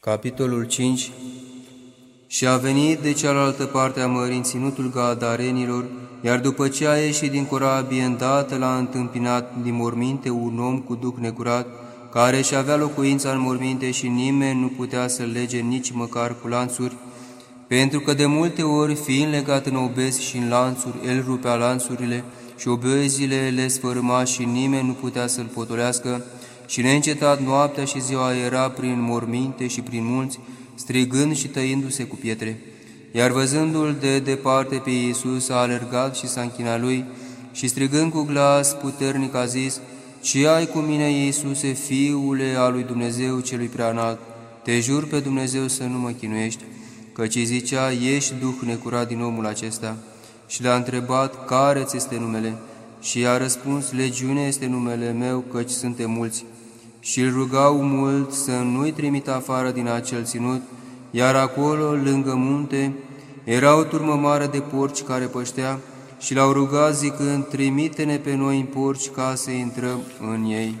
Capitolul 5 Și a venit de cealaltă parte a mării în ținutul Gadarenilor, iar după ce a ieșit din corabie, îndată l-a întâmpinat din morminte un om cu duc necurat, care și avea locuința în morminte și nimeni nu putea să-l lege nici măcar cu lanțuri, pentru că de multe ori, fiind legat în obezi și în lanțuri, el rupea lanțurile și obezile le sfărâma și nimeni nu putea să-l potolească, și neîncetat noaptea și ziua era prin morminte și prin munți, strigând și tăindu-se cu pietre. Iar văzându-l de departe pe Iisus, a alergat și s-a închinat lui și strigând cu glas puternic a zis, Ce ai cu mine, Iisuse, Fiule al lui Dumnezeu celui preanalt? Te jur pe Dumnezeu să nu mă chinuiești, căci zicea, ești duh necurat din omul acesta. Și l-a întrebat, care ți este numele? Și i-a răspuns, Legiune este numele meu, căci suntem mulți și îl rugau mult să nu-i trimită afară din acel ținut, iar acolo, lângă munte, era o turmă mare de porci care păștea și l-au rugat zicând, trimite-ne pe noi în porci ca să intrăm în ei.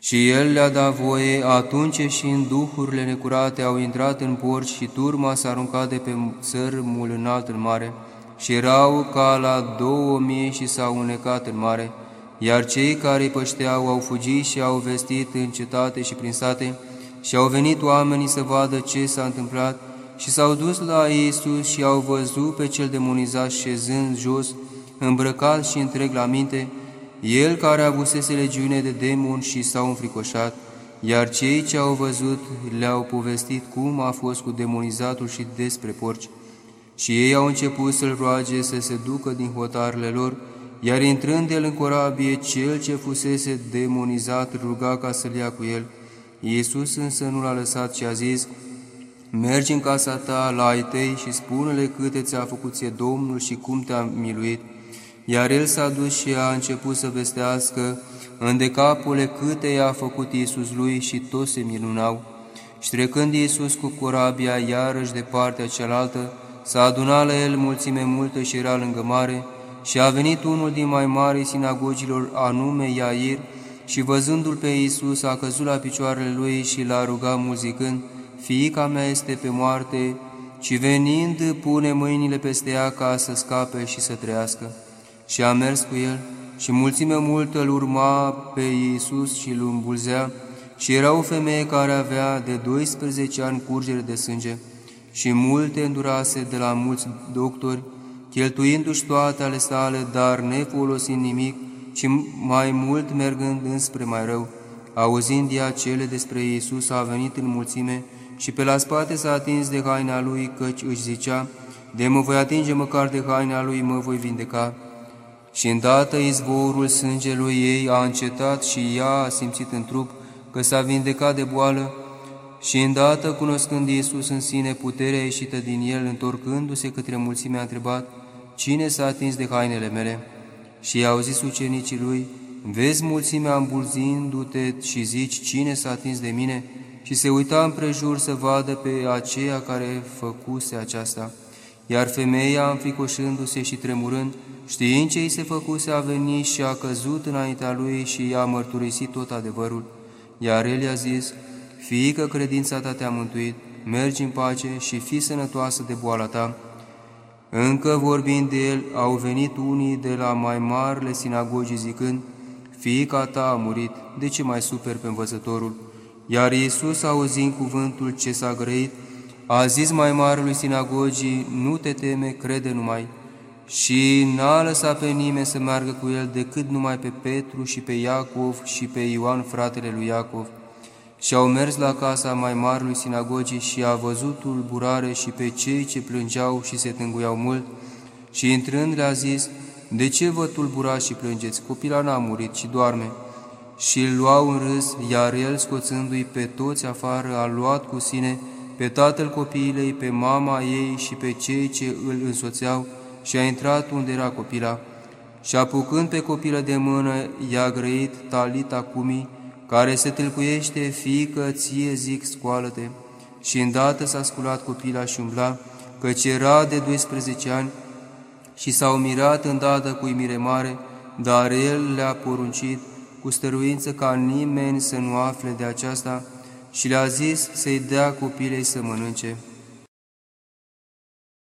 Și el le-a dat voie, atunci și în duhurile necurate au intrat în porci și turma s-a aruncat de pe țărmul înalt în mare și erau ca la două mii și s-au unecat în mare, iar cei care îi pășteau au fugit și au vestit în cetate și prin sate, și au venit oamenii să vadă ce s-a întâmplat, și s-au dus la Iisus și au văzut pe cel demonizat șezând jos, îmbrăcat și întreg la minte, el care avusese legiune de demon și s-au înfricoșat, iar cei ce au văzut le-au povestit cum a fost cu demonizatul și despre porci. Și ei au început să-l roage să se ducă din hotarele lor, iar intrând el în corabie, cel ce fusese demonizat ruga ca să-l ia cu el. Iisus însă nu l-a lăsat și a zis, Mergi în casa ta la ai tăi și spune-le câte ți-a făcut ție Domnul și cum te-a miluit. Iar el s-a dus și a început să vestească în decapule câte i-a făcut Iisus lui și toți se minunau. Și trecând Iisus cu corabia iarăși de partea cealaltă, s-a adunat la el mulțime multă și era lângă mare, și a venit unul din mai mari sinagogilor, anume Iair, și văzându-l pe Iisus, a căzut la picioarele lui și l-a rugat mult zicând, Fiica mea este pe moarte, ci venind pune mâinile peste ea ca să scape și să trăiască. Și a mers cu el și mulțime multă îl urma pe Iisus și îl îmbulzea, și era o femeie care avea de 12 ani curgere de sânge și multe îndurase de la mulți doctori, cheltuindu-și toate ale sale, dar nefolosind nimic, ci mai mult mergând înspre mai rău. Auzind ea cele despre Iisus, a venit în mulțime și pe la spate s-a atins de haina lui, căci își zicea, de mă voi atinge măcar de haina lui, mă voi vindeca. Și îndată izvorul sângelui ei a încetat și ea a simțit în trup că s-a vindecat de boală, și îndată, cunoscând Iisus în sine puterea ieșită din el, întorcându-se către mulțime, a întrebat, Cine s-a atins de hainele mele? Și i-au zis ucenicii lui, Vezi mulțimea îmbulzindu-te și zici, Cine s-a atins de mine? Și se uita împrejur să vadă pe aceea care făcuse aceasta. Iar femeia, înfricoșându-se și tremurând, știind ce îi se făcuse, a venit și a căzut înaintea lui și i-a mărturisit tot adevărul. Iar el i-a zis, Fiică, credința ta te-a mântuit, mergi în pace și fii sănătoasă de boala ta. Încă vorbind de el, au venit unii de la mai marile sinagogi zicând, Fiica ta a murit, de ce mai super pe învățătorul? Iar Iisus, auzind cuvântul ce s-a grăit, a zis mai marelui sinagogii, nu te teme, crede numai. Și n-a lăsat pe nimeni să meargă cu el decât numai pe Petru și pe Iacov și pe Ioan, fratele lui Iacov. Și au mers la casa mai marului sinagogii și a văzut tulburare și pe cei ce plângeau și se tânguiau mult, și intrând le-a zis, De ce vă tulburați și plângeți? Copila n-a murit, ci doarme. Și îl luau în râs, iar el, scoțându-i pe toți afară, a luat cu sine pe tatăl copiilei, pe mama ei și pe cei ce îl însoțeau și a intrat unde era copila. Și apucând pe copilă de mână, i-a grăit talita cumii, care se tâlcuiește, fiică, ție zic, scoală-te. Și îndată s-a sculat copila și umbla, căci era de 12 ani, și s-au mirat îndată cu imire mare, dar el le-a poruncit cu stăruință ca nimeni să nu afle de aceasta și le-a zis să-i dea copilei să mănânce.